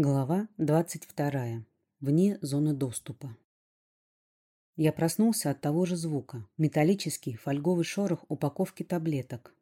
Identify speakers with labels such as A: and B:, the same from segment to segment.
A: Глава 22. Вне зоны доступа. Я проснулся от того же звука. Металлический фольговый шорох упаковки таблеток.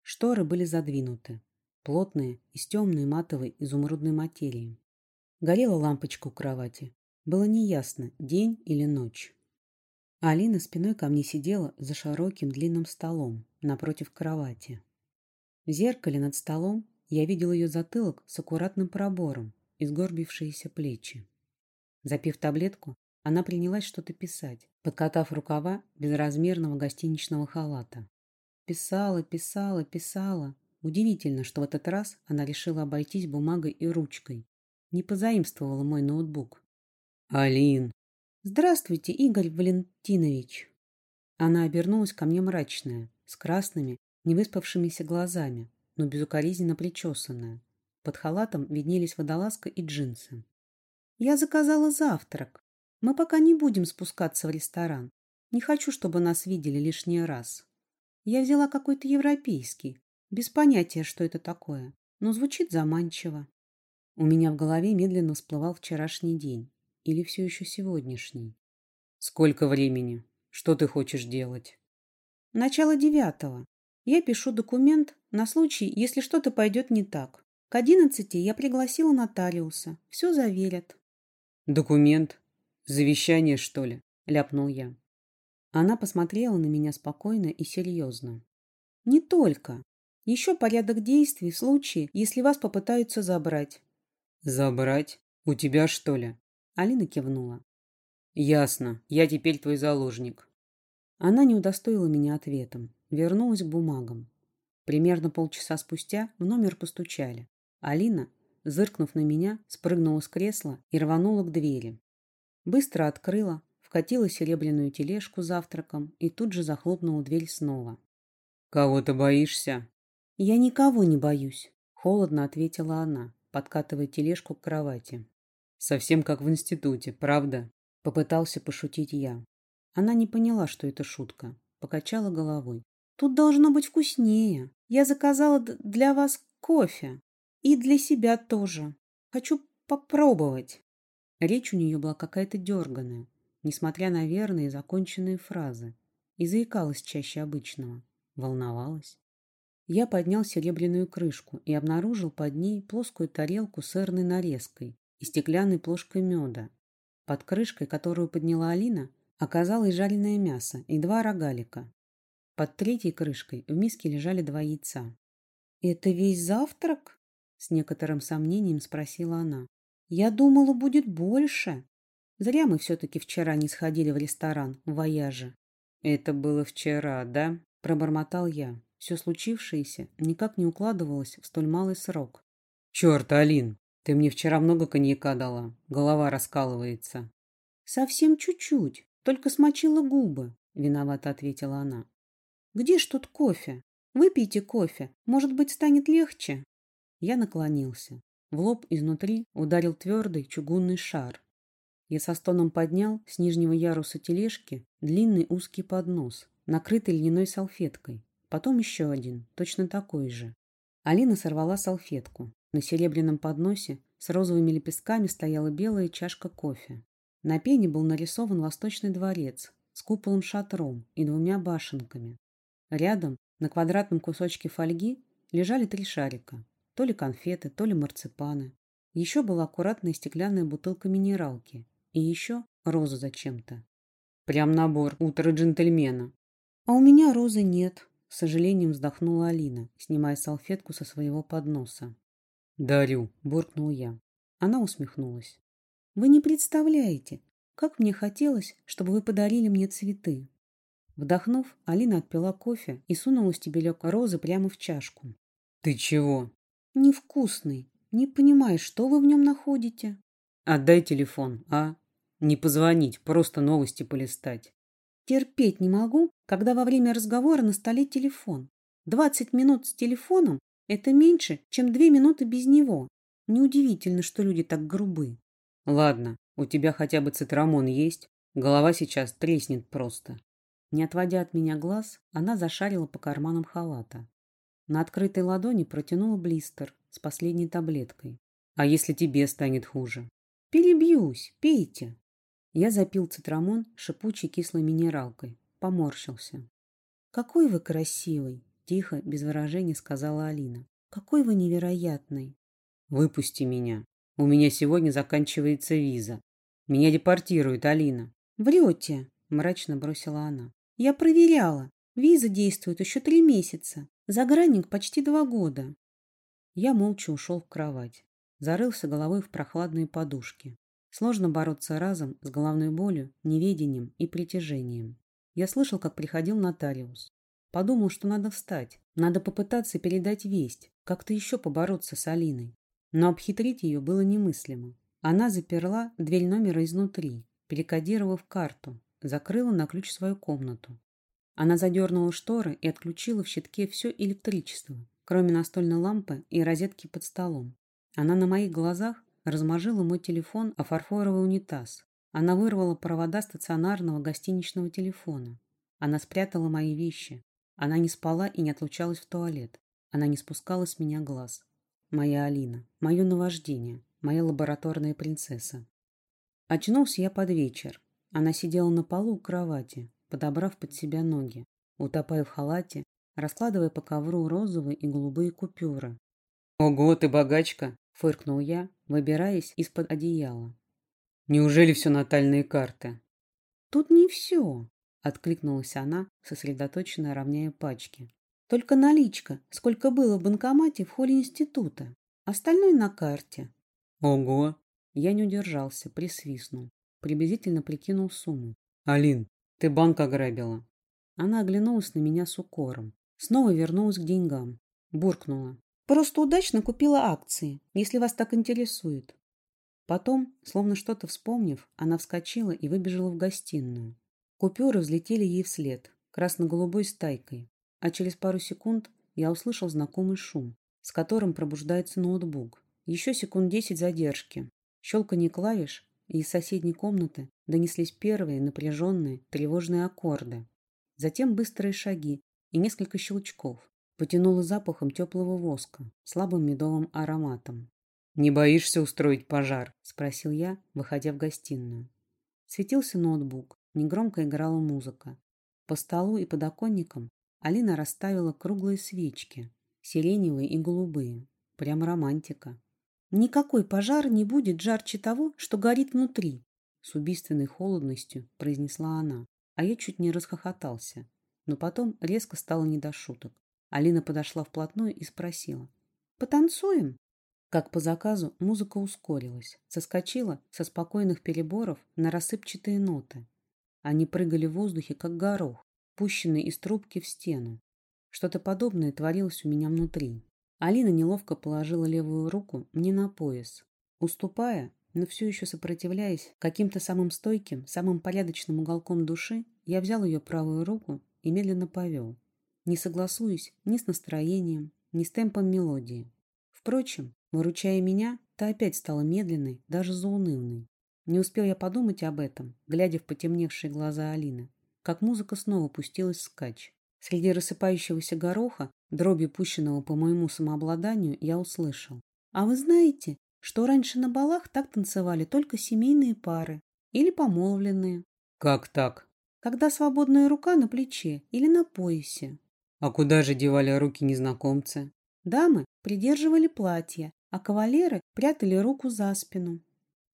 A: Шторы были задвинуты. Плотные, из темной матовой изумрудной материи. Горела лампочка у кровати. Было неясно, день или ночь. Алина спиной ко мне сидела за широким длинным столом напротив кровати. В зеркале над столом я видел ее затылок с аккуратным пробором, и сгорбившиеся плечи. Запив таблетку, она принялась что-то писать, подкатав рукава безразмерного гостиничного халата. Писала, писала, писала. Удивительно, что в этот раз она решила обойтись бумагой и ручкой. Не позаимствовала мой ноутбук. «Алин!» «Здравствуйте, Игорь Валентинович!» Она обернулась ко мне мрачная, с красными, невыспавшимися глазами, но безукоризненно причесанная. Под халатом виднелись водолазка и джинсы. «Я заказала завтрак. Мы пока не будем спускаться в ресторан. Не хочу, чтобы нас видели лишний раз. Я взяла какой-то европейский, без понятия, что это такое, но звучит заманчиво». У меня в голове медленно всплывал вчерашний день. Или все еще сегодняшний. «Сколько времени? Что ты хочешь делать?» «Начало девятого. Я пишу документ на случай, если что-то пойдет не так. К одиннадцати я пригласила нотариуса. Все заверят.
B: Документ? Завещание, что ли? Ляпнул я.
A: Она посмотрела на меня спокойно и серьезно. Не только. Еще порядок действий в случае, если вас попытаются забрать.
B: Забрать? У тебя, что ли?
A: Алина кивнула.
B: Ясно. Я теперь твой заложник.
A: Она не удостоила меня ответом. Вернулась к бумагам. Примерно полчаса спустя в номер постучали. Алина, зыркнув на меня, спрыгнула с кресла и рванула к двери. Быстро открыла, вкатила серебряную тележку с завтраком и тут же захлопнула дверь снова.
B: «Кого ты боишься?»
A: «Я никого не боюсь», — холодно ответила она, подкатывая тележку к кровати.
B: «Совсем как в институте, правда?»
A: — попытался пошутить я. Она не поняла, что это шутка, покачала головой. «Тут должно быть вкуснее. Я заказала для вас кофе». И для себя тоже. Хочу попробовать. Речь у нее была какая-то дерганая, несмотря на верные законченные фразы. И заикалась чаще обычного. Волновалась. Я поднял серебряную крышку и обнаружил под ней плоскую тарелку с сырной нарезкой и стеклянной плошкой меда. Под крышкой, которую подняла Алина, оказалось жареное мясо и два рогалика. Под третьей крышкой в миске лежали два яйца. «Это весь завтрак?» С некоторым сомнением спросила она. Я думала, будет больше. Зря мы все-таки вчера не сходили в ресторан в Вояже.
B: Это было вчера, да?
A: Пробормотал я. Все случившееся никак не укладывалось в столь малый срок.
B: Черт, Алин, ты мне вчера много коньяка дала. Голова раскалывается.
A: Совсем чуть-чуть, только смочила губы, виновато ответила она. Где ж тут кофе? Выпейте кофе, может быть, станет легче. Я наклонился. В лоб изнутри ударил твердый чугунный шар. Я со стоном поднял с нижнего яруса тележки длинный узкий поднос, накрытый льняной салфеткой. Потом еще один, точно такой же. Алина сорвала салфетку. На серебряном подносе с розовыми лепестками стояла белая чашка кофе. На пене был нарисован восточный дворец с куполом-шатром и двумя башенками. Рядом, на квадратном кусочке фольги, лежали три шарика. То ли конфеты, то ли марципаны. Еще была аккуратная стеклянная бутылка минералки. И еще роза зачем-то.
B: Прям набор утро джентльмена.
A: А у меня розы нет, с сожалением вздохнула Алина, снимая салфетку со своего подноса.
B: «Дарю», –
A: буркнул я. Она усмехнулась. «Вы не представляете, как мне хотелось, чтобы вы подарили мне цветы». Вдохнув, Алина отпила кофе и сунула стебелек розы прямо в чашку.
B: «Ты чего?»
A: Невкусный. Не понимаешь, что вы в нем находите?
B: Отдай телефон, а? Не позвонить, просто новости полистать.
A: Терпеть не могу, когда во время разговора на столе телефон. Двадцать минут с телефоном – это меньше, чем две минуты без него. Неудивительно, что люди так грубы.
B: Ладно, у тебя хотя бы цитрамон есть? Голова сейчас треснет просто.
A: Не отводя от меня глаз, она зашарила по карманам халата. На открытой ладони протянула блистер с последней таблеткой.
B: А если тебе станет хуже?
A: Перебьюсь, пейте. Я запил цитрамон шипучей кислой минералкой, поморщился. Какой вы красивый, тихо, без выражения сказала Алина. Какой вы невероятный.
B: Выпусти меня. У меня сегодня заканчивается виза. Меня депортирует Алина.
A: Врете, мрачно бросила она. Я проверяла. Виза действует еще три месяца. Загранник почти два года. Я молча ушел в кровать. Зарылся головой в прохладные подушки. Сложно бороться разом с головной болью, неведением и притяжением. Я слышал, как приходил нотариус. Подумал, что надо встать. Надо попытаться передать весть, как-то еще побороться с Алиной. Но обхитрить ее было немыслимо. Она заперла дверь номера изнутри, перекодировав карту, закрыла на ключ свою комнату. Она задернула шторы и отключила в щитке все электричество, кроме настольной лампы и розетки под столом. Она на моих глазах разможила мой телефон о фарфоровый унитаз. Она вырвала провода стационарного гостиничного телефона. Она спрятала мои вещи. Она не спала и не отлучалась в туалет. Она не спускала с меня глаз. Моя Алина, мое наваждение, моя лабораторная принцесса. Очнулся я под вечер. Она сидела на полу у кровати, подобрав под себя ноги, утопая в халате, раскладывая по ковру розовые и голубые купюры.
B: «Ого, ты богачка!»
A: — фыркнул я, выбираясь из-под одеяла.
B: «Неужели все натальные карты?»
A: «Тут не все», — откликнулась она, сосредоточенно равняя пачки. «Только наличка, сколько было в банкомате в холле института. Остальное на карте».
B: «Ого!»
A: Я не удержался, присвистнул. Приблизительно прикинул сумму.
B: «Алин, ты банк ограбила».
A: Она оглянулась на меня с укором. Снова вернулась к деньгам. Буркнула. «Просто удачно купила акции, если вас так интересует». Потом, словно что-то вспомнив, она вскочила и выбежала в гостиную. Купюры взлетели ей вслед, красно-голубой стайкой, а через пару секунд я услышал знакомый шум, с которым пробуждается ноутбук. Еще секунд десять задержки, щелканье клавиш, из соседней комнаты донеслись первые напряженные, тревожные аккорды. Затем быстрые шаги и несколько щелчков. Потянуло запахом теплого воска, слабым медовым ароматом.
B: «Не боишься устроить пожар?»
A: – спросил я, выходя в гостиную. Светился ноутбук, негромко играла музыка. По столу и подоконникам Алина расставила круглые свечки, сиреневые и голубые. Прям романтика. «Никакой пожар не будет жарче того, что горит внутри», с убийственной холодностью произнесла она, а я чуть не расхохотался. Но потом резко стало не до шуток. Алина подошла вплотную и спросила. «Потанцуем?» Как по заказу, музыка ускорилась, соскочила со спокойных переборов на рассыпчатые ноты. Они прыгали в воздухе, как горох, пущенный из трубки в стену. Что-то подобное творилось у меня внутри. Алина неловко положила левую руку мне на пояс. Уступая, но все еще сопротивляясь каким-то самым стойким, самым порядочным уголком души, я взял ее правую руку и медленно повел, не согласуясь ни с настроением, ни с темпом мелодии. Впрочем, выручая меня, та опять стала медленной, даже заунывной. Не успел я подумать об этом, глядя в потемневшие глаза Алины, как музыка снова пустилась скач. Среди рассыпающегося гороха, дроби пущенного по моему самообладанию, я услышал. «А вы знаете, что раньше на балах так танцевали только семейные пары или помолвленные?»
B: «Как так?»
A: «Когда свободная рука на плече или на поясе».
B: «А куда же девали руки незнакомцы?»
A: «Дамы придерживали платья, а кавалеры прятали руку за спину».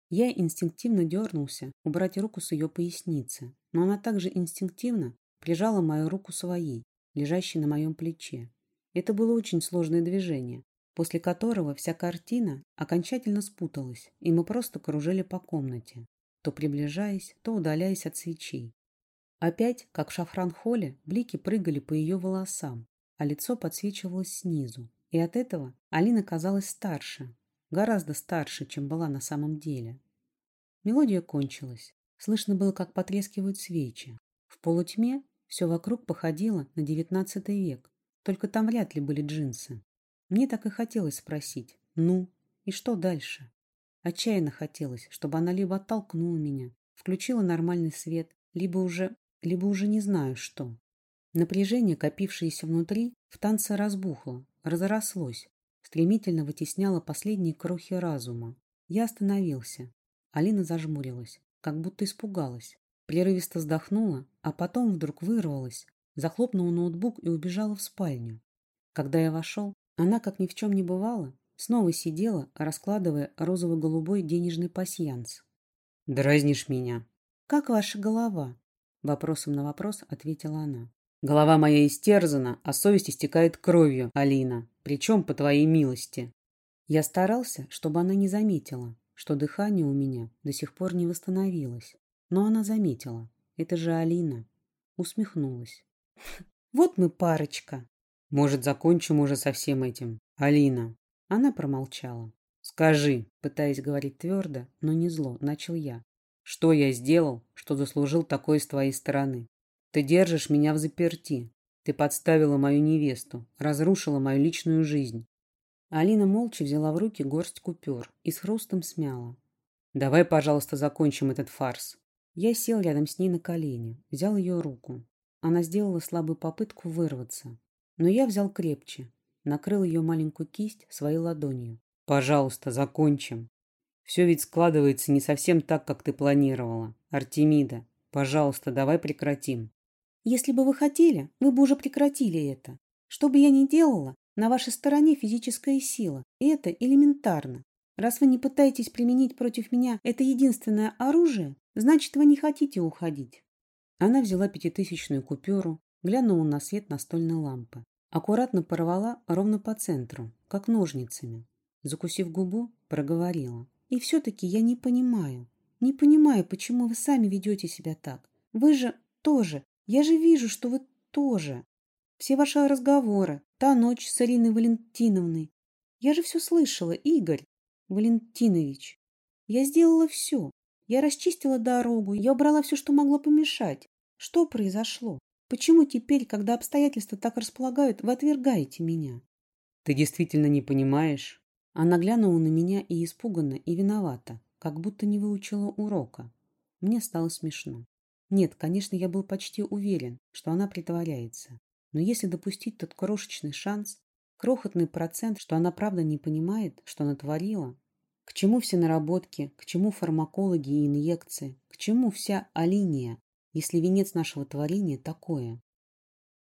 A: Я инстинктивно дернулся убрать руку с ее поясницы, но она также инстинктивно прижала мою руку своей, лежащей на моем плече. Это было очень сложное движение, после которого вся картина окончательно спуталась, и мы просто кружили по комнате, то приближаясь, то удаляясь от свечей. Опять, как в шафран-холле, блики прыгали по ее волосам, а лицо подсвечивалось снизу. И от этого Алина казалась старше, гораздо старше, чем была на самом деле. Мелодия кончилась. Слышно было, как потрескивают свечи. В полутьме все вокруг походило на девятнадцатый век, только там вряд ли были джинсы. Мне так и хотелось спросить, ну, и что дальше? Отчаянно хотелось, чтобы она либо оттолкнула меня, включила нормальный свет, либо уже, либо уже не знаю что. Напряжение, копившееся внутри, в танце разбухло, разрослось, стремительно вытесняла последние крохи разума. Я остановился. Алина зажмурилась, как будто испугалась. Прерывисто вздохнула, а потом вдруг вырвалась, захлопнула ноутбук и убежала в спальню. Когда я вошел, она, как ни в чем не бывало, снова сидела, раскладывая розово-голубой денежный пасьянс.
B: «Дразнишь меня».
A: «Как ваша голова?» Вопросом на вопрос ответила она.
B: «Голова моя истерзана, а совесть истекает кровью, Алина. Причем по твоей милости».
A: Я старался, чтобы она не заметила, что дыхание у меня до сих пор не восстановилось. Но она заметила. Это же Алина. Усмехнулась. Вот мы парочка.
B: Может, закончим уже со всем этим? Алина.
A: Она промолчала.
B: Скажи,
A: пытаясь говорить твердо, но не зло, начал я.
B: Что я сделал, что заслужил такое с твоей стороны? Ты держишь меня в заперти. Ты подставила мою невесту, разрушила мою личную жизнь.
A: Алина молча взяла в руки горсть купюр и с хрустом смяла.
B: Давай, пожалуйста, закончим этот фарс.
A: Я сел рядом с ней на колени, взял ее руку. Она сделала слабую попытку вырваться. Но я взял крепче, накрыл ее маленькую кисть своей ладонью.
B: «Пожалуйста, закончим. Все ведь складывается не совсем так, как ты планировала. Артемида, пожалуйста, давай прекратим».
A: «Если бы вы хотели, вы бы уже прекратили это. Что бы я ни делала, на вашей стороне физическая сила, и это элементарно. Раз вы не пытаетесь применить против меня это единственное оружие, Значит, вы не хотите уходить. Она взяла пятитысячную купюру, глянула на свет настольной лампы. Аккуратно порвала ровно по центру, как ножницами. Закусив губу, проговорила. И все-таки я не понимаю. Не понимаю, почему вы сами ведете себя так. Вы же тоже. Я же вижу, что вы тоже. Все ваши разговоры, та ночь с Ариной Валентиновной. Я же все слышала, Игорь Валентинович. Я сделала все. Я расчистила дорогу, я убрала все, что могло помешать. Что произошло? Почему теперь, когда обстоятельства так располагают, вы отвергаете меня?
B: Ты действительно не понимаешь?
A: Она глянула на меня и испуганно, и виновата, как будто не выучила урока. Мне стало смешно. Нет, конечно, я был почти уверен, что она притворяется. Но если допустить тот крошечный шанс, крохотный процент, что она правда не понимает, что натворила, к чему все наработки, к чему фармакологи и инъекции, к чему вся алиния, если венец нашего творения такое?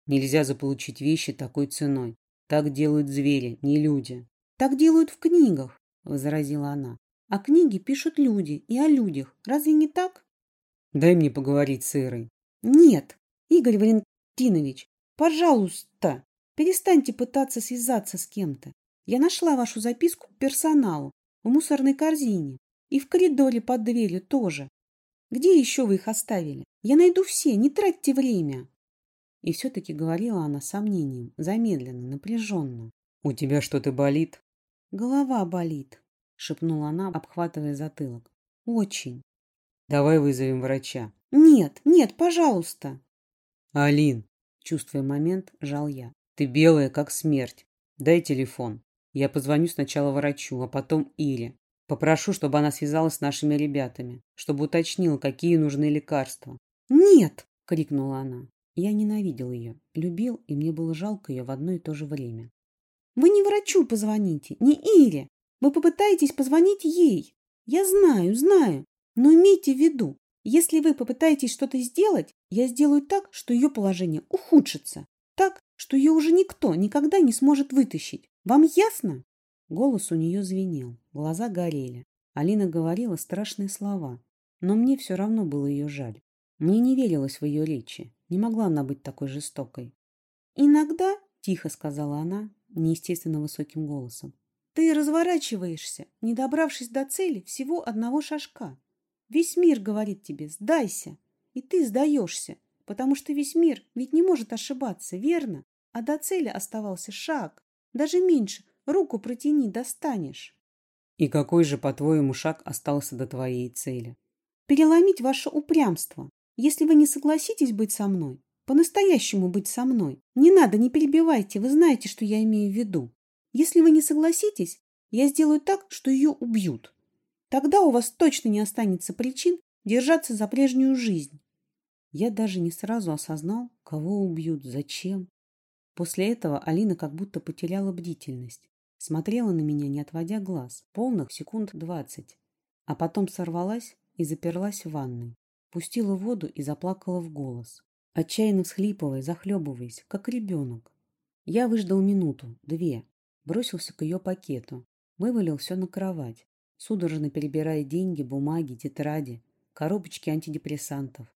B: Нельзя заполучить вещи такой ценой. Так делают звери, не люди.
A: Так делают в книгах, возразила она. А книги пишут люди и о людях. Разве не так?
B: Дай мне поговорить с Ирой.
A: Нет, Игорь Валентинович, пожалуйста, перестаньте пытаться связаться с кем-то. Я нашла вашу записку к персоналу в мусорной корзине. И в коридоре под дверью тоже. Где еще вы их оставили? Я найду все, не тратьте время. И все-таки говорила она сомнением, замедленно, напряженно.
B: «У тебя что-то болит?»
A: «Голова болит», — шепнула она, обхватывая затылок. «Очень».
B: «Давай вызовем врача».
A: «Нет, нет, пожалуйста».
B: «Алин», — чувствуя момент, жал я. «Ты белая, как смерть. Дай телефон». Я позвоню сначала врачу, а потом Ире. Попрошу, чтобы она связалась с нашими ребятами, чтобы уточнила, какие нужны лекарства.
A: «Нет!» — крикнула она. Я ненавидел ее, любил, и мне было жалко ее в одно и то же время. «Вы не врачу позвоните, не Ире. Вы попытаетесь позвонить ей. Я знаю, знаю. Но имейте в виду, если вы попытаетесь что-то сделать, я сделаю так, что ее положение ухудшится. Так, что ее уже никто никогда не сможет вытащить. Вам ясно?» Голос у нее звенел, глаза горели. Алина говорила страшные слова, но мне все равно было ее жаль. Мне не верилось в ее речи, не могла она быть такой жестокой. «Иногда», — тихо сказала она, неестественно высоким голосом, «ты разворачиваешься, не добравшись до цели всего одного шажка. Весь мир говорит тебе «сдайся», и ты сдаешься, потому что весь мир ведь не может ошибаться, верно? А до цели оставался шаг. Даже меньше. Руку протяни, достанешь.
B: И какой же, по-твоему, шаг остался до твоей цели?
A: Переломить ваше упрямство. Если вы не согласитесь быть со мной, по-настоящему быть со мной, не надо, не перебивайте, вы знаете, что я имею в виду. Если вы не согласитесь, я сделаю так, что ее убьют. Тогда у вас точно не останется причин держаться за прежнюю жизнь. Я даже не сразу осознал, кого убьют, зачем. После этого Алина как будто потеряла бдительность. Смотрела на меня, не отводя глаз, полных секунд двадцать. А потом сорвалась и заперлась в ванной. Пустила воду и заплакала в голос. Отчаянно всхлипывая, захлебываясь, как ребенок. Я выждал минуту, две. Бросился к ее пакету. Вывалил все на кровать, судорожно перебирая деньги, бумаги, тетради, коробочки антидепрессантов.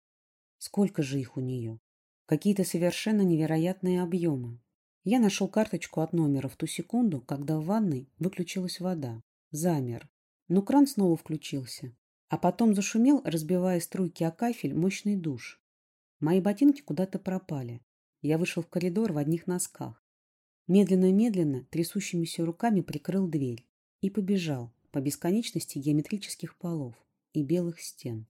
A: Сколько же их у нее? Какие-то совершенно невероятные объемы. Я нашел карточку от номера в ту секунду, когда в ванной выключилась вода. Замер. Но кран снова включился. А потом зашумел, разбивая струйки о кафель, мощный душ. Мои ботинки куда-то пропали. Я вышел в коридор в одних носках. Медленно-медленно, трясущимися руками прикрыл дверь и побежал по бесконечности геометрических полов и белых стен.